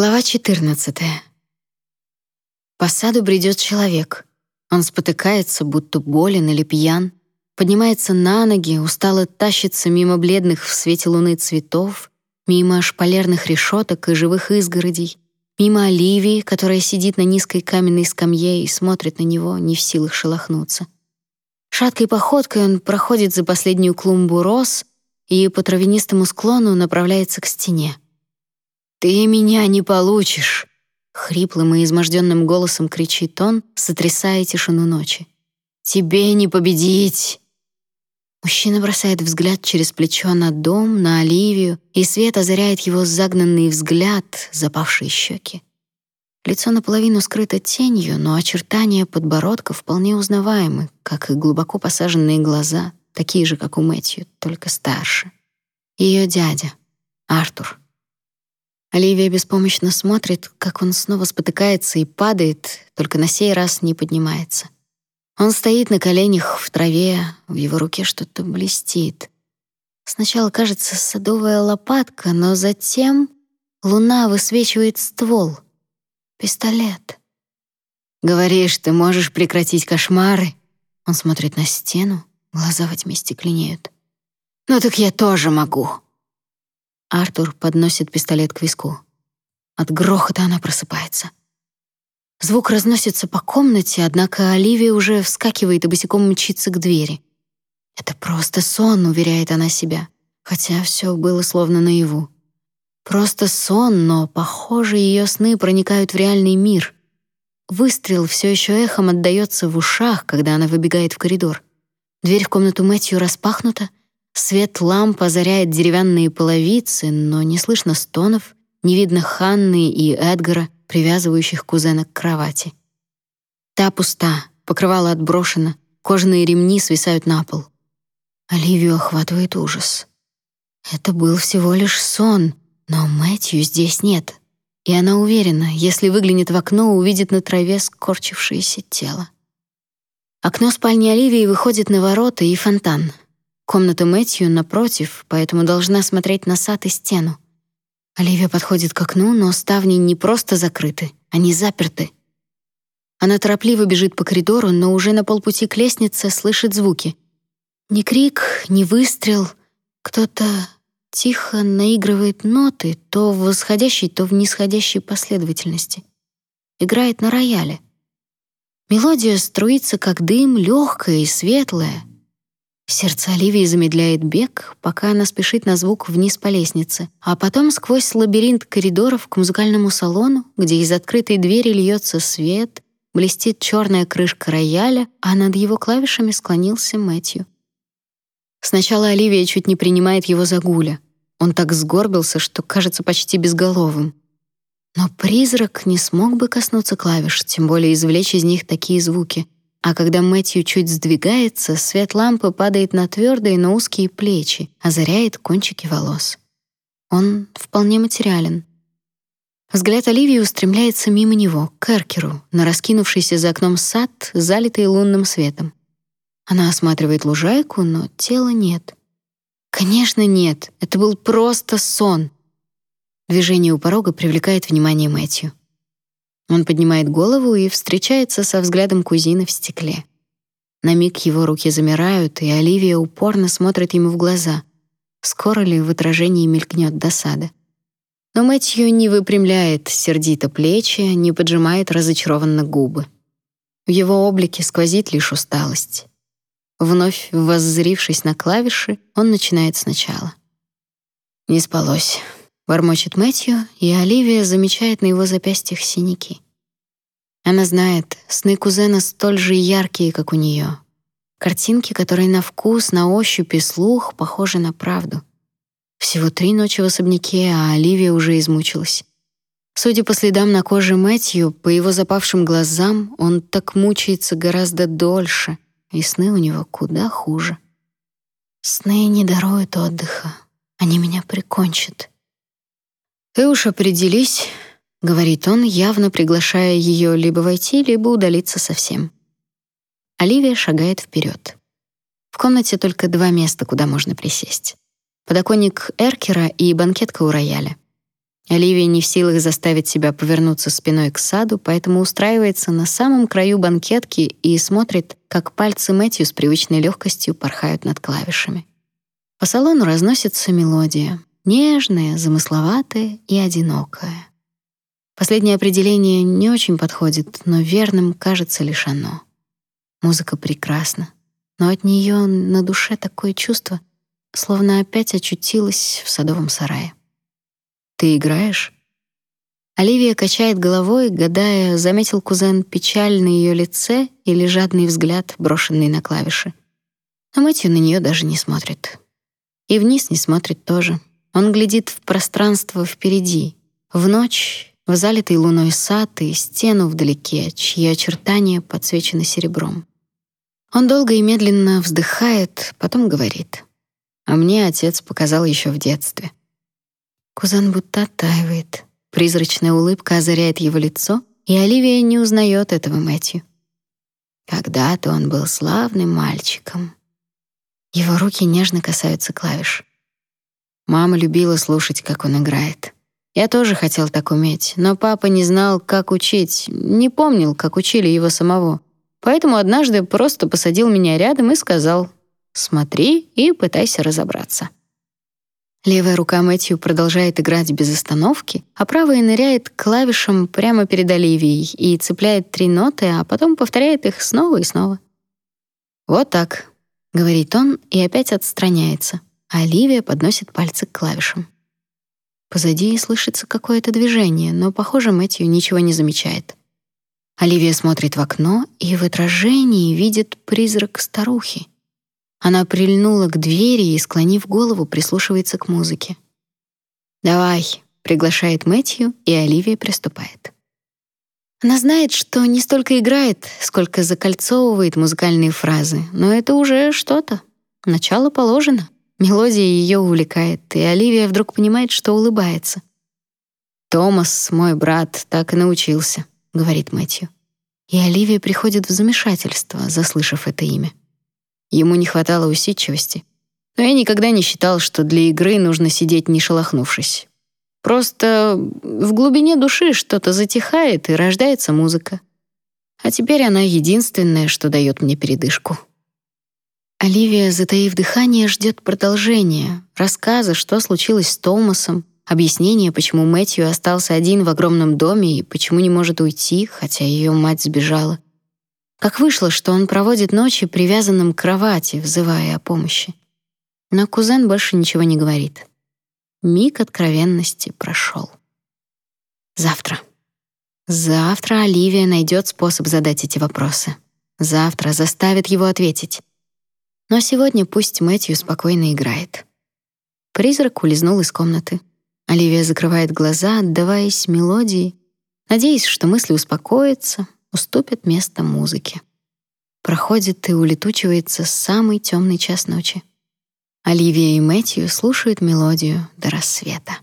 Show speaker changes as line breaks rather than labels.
Глава 14. По саду бредет человек. Он спотыкается, будто болен или пьян, поднимается на ноги, устало тащится мимо бледных в свете луны цветов, мимо шпалерных решеток и живых изгородей, мимо Оливии, которая сидит на низкой каменной скамье и смотрит на него, не в силах шелохнуться. Шаткой походкой он проходит за последнюю клумбу роз и по травянистому склону направляется к стене. «Ты меня не получишь!» — хриплым и изможденным голосом кричит он, сотрясая тишину ночи. «Тебе не победить!» Мужчина бросает взгляд через плечо на дом, на Оливию, и свет озаряет его загнанный взгляд, запавшие щеки. Лицо наполовину скрыто тенью, но очертания подбородка вполне узнаваемы, как и глубоко посаженные глаза, такие же, как у Мэтью, только старше. Ее дядя, Артур. Оливия беспомощно смотрит, как он снова спотыкается и падает, только на сей раз не поднимается. Он стоит на коленях в траве, в его руке что-то блестит. Сначала кажется садовая лопатка, но затем луна высвечивает ствол. Пистолет. «Говоришь, ты можешь прекратить кошмары?» Он смотрит на стену, глаза во тьме стекленеют. «Ну так я тоже могу!» Артур подносит пистолет к виску. От грохота она просыпается. Звук разносится по комнате, однако Оливия уже вскакивает и босиком мчится к двери. «Это просто сон», — уверяет она себя, хотя все было словно наяву. Просто сон, но, похоже, ее сны проникают в реальный мир. Выстрел все еще эхом отдаётся в ушах, когда она выбегает в коридор. Дверь в комнату Мэтью распахнута, Свет ламп озаряет деревянные половицы, но не слышно стонов, не видно Ханны и Эдгара, привязывающих кузена к кровати. Та пуста, покрывало отброшено, кожаные ремни свисают на пол. Оливию охватывает ужас. Это был всего лишь сон, но Мэтью здесь нет. И она уверена, если выглянет в окно, увидит на траве скорчившееся тело. Окно спальни Оливии выходит на ворота и фонтан — Комната Мэтью напротив, поэтому должна смотреть на сад и стену. Оливия подходит к окну, но ставни не просто закрыты, они заперты. Она торопливо бежит по коридору, но уже на полпути к лестнице слышит звуки. Ни крик, ни выстрел. Кто-то тихо наигрывает ноты, то в восходящей, то в нисходящей последовательности. Играет на рояле. Мелодия струится, как дым, легкая и светлая. Сердце Оливии замедляет бег, пока она спешит на звук вниз по лестнице, а потом сквозь лабиринт коридоров к музыкальному салону, где из открытой двери льется свет, блестит черная крышка рояля, а над его клавишами склонился Мэтью. Сначала Оливия чуть не принимает его за гуля. Он так сгорбился, что кажется почти безголовым. Но призрак не смог бы коснуться клавиш, тем более извлечь из них такие звуки — а когда Мэтью чуть сдвигается, свет лампы падает на твердые, но узкие плечи, озаряет кончики волос. Он вполне материален. Взгляд Оливии устремляется мимо него, к Эркеру, на раскинувшийся за окном сад, залитый лунным светом. Она осматривает лужайку, но тела нет. Конечно, нет. Это был просто сон. Движение у порога привлекает внимание Мэтью. Он поднимает голову и встречается со взглядом кузины в стекле. На миг его руки замирают, и Оливия упорно смотрит ему в глаза. Скоро ли в отражении мелькнет досада? Но Мэтью не выпрямляет сердито плечи, не поджимает разочарованно губы. В его облике сквозит лишь усталость. Вновь воззрившись на клавиши, он начинает сначала. «Не спалось», Бормочет Мэтью, и Оливия замечает на его запястьях синяки. Она знает, сны кузена столь же яркие, как у нее. Картинки, которые на вкус, на ощупь и слух похожи на правду. Всего три ночи в особняке, а Оливия уже измучилась. Судя по следам на коже Мэтью, по его запавшим глазам, он так мучается гораздо дольше, и сны у него куда хуже. Сны не даруют отдыха. Они меня прикончат. «Ты уж определись», — говорит он, явно приглашая ее либо войти, либо удалиться совсем. Оливия шагает вперед. В комнате только два места, куда можно присесть. Подоконник Эркера и банкетка у рояля. Оливия не в силах заставить себя повернуться спиной к саду, поэтому устраивается на самом краю банкетки и смотрит, как пальцы Мэтью с привычной легкостью порхают над клавишами. По салону разносится мелодия, нежная, замысловатая и одинокая. Последнее определение не очень подходит, но верным кажется лишь оно. Музыка прекрасна, но от нее на душе такое чувство, словно опять очутилась в садовом сарае. Ты играешь? Оливия качает головой, гадая, заметил кузен печаль на ее лице или жадный взгляд, брошенный на клавиши. Но Мэтью на нее даже не смотрит. И вниз не смотрит тоже. Он глядит в пространство впереди, в ночь, в залитый луной сад и стену вдалеке, чьи очертания подсвечены серебром. Он долго и медленно вздыхает, потом говорит: "А мне отец показал еще в детстве. Кузен будто оттаивает. Призрачная улыбка озаряет его лицо, и Оливия не узнает этого Мэтью. Когда-то он был славным мальчиком. Его руки нежно касаются клавиш. Мама любила слушать, как он играет. Я тоже хотел так уметь, но папа не знал, как учить, не помнил, как учили его самого. Поэтому однажды просто посадил меня рядом и сказал: "Смотри и пытайся разобраться". Левая рука Мэтью продолжает играть без остановки, а правая ныряет к клавишам прямо перед Оливией и цепляет три ноты, а потом повторяет их снова и снова. «Вот так», — говорит он и опять отстраняется, а Оливия подносит пальцы к клавишам. Позади слышится какое-то движение, но, похоже, Мэтью ничего не замечает. Оливия смотрит в окно и в отражении видит призрак старухи. Она прильнула к двери и, склонив голову, прислушивается к музыке. «Давай», — приглашает Мэтью, и Оливия приступает. Она знает, что не столько играет, сколько закольцовывает музыкальные фразы, но это уже что-то. Начало положено. Мелодия ее увлекает, и Оливия вдруг понимает, что улыбается. «Томас, мой брат, так и научился», — говорит Мэтью. И Оливия приходит в замешательство, заслышав это имя. Ему не хватало усидчивости. Но я никогда не считал, что для игры нужно сидеть не шелохнувшись. Просто в глубине души что-то затихает и рождается музыка. А теперь она единственная, что дает мне передышку. Оливия, затаив дыхание, ждет продолжения, рассказа, что случилось с Томасом, объяснения, почему Мэтью остался один в огромном доме и почему не может уйти, хотя ее мать сбежала. Как вышло, что он проводит ночи привязанным к кровати, взывая о помощи. Но кузен больше ничего не говорит. Миг откровенности прошел. Завтра. Завтра Оливия найдет способ задать эти вопросы. Завтра заставит его ответить. Но сегодня пусть Мэтью спокойно играет. Призрак улизнул из комнаты. Оливия закрывает глаза, отдаваясь мелодии, надеясь, что мысли успокоятся, уступит место музыке. Проходит и улетучивается самый темный час ночи. Оливия и Мэтью слушают мелодию до рассвета.